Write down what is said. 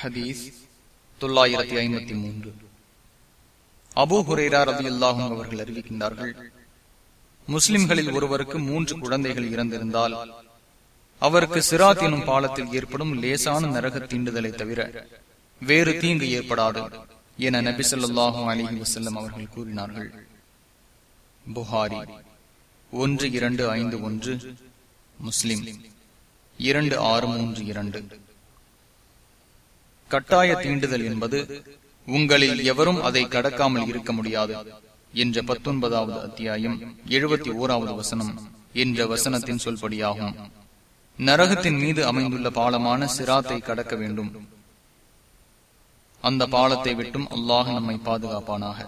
ஹதீஸ் தொள்ளாயிரத்தி ஐம்பத்தி மூன்று. அபு ஹுரேரா ரவி அல்லாஹும் அவர்கள் அறிவிக்கின்றார்கள் முஸ்லிம்களில் ஒருவருக்கு மூன்று குழந்தைகள் இறந்திருந்தால் அவருக்கு சிராத் எனும் பாலத்தில் ஏற்படும் லேசான நரக தீண்டுதலை தவிர வேறு தீங்கு ஏற்படாது என நபி சொல்லாஹும் அலிஹி வசல்லம் அவர்கள் கூறினார்கள். புகாரி ஒன்று இரண்டு ஐந்து ஒன்று முஸ்லிம் இரண்டு ஆறு மூன்று இரண்டு. கட்டாய தீண்டுதல் என்பது உங்களில் எவரும் அதை கடக்காமல் இருக்க முடியாது என்ற பத்தொன்பதாவது அத்தியாயம் எழுபத்தி ஓராவது வசனம் என்ற வசனத்தின் சொல்படியாகும். நரகத்தின் மீது அமைந்துள்ள பாலமான சிராத்தை கடக்க வேண்டும். அந்த பாலத்தை விட்டும் அல்லாஹ் நம்மை பாதுகாப்பானாக.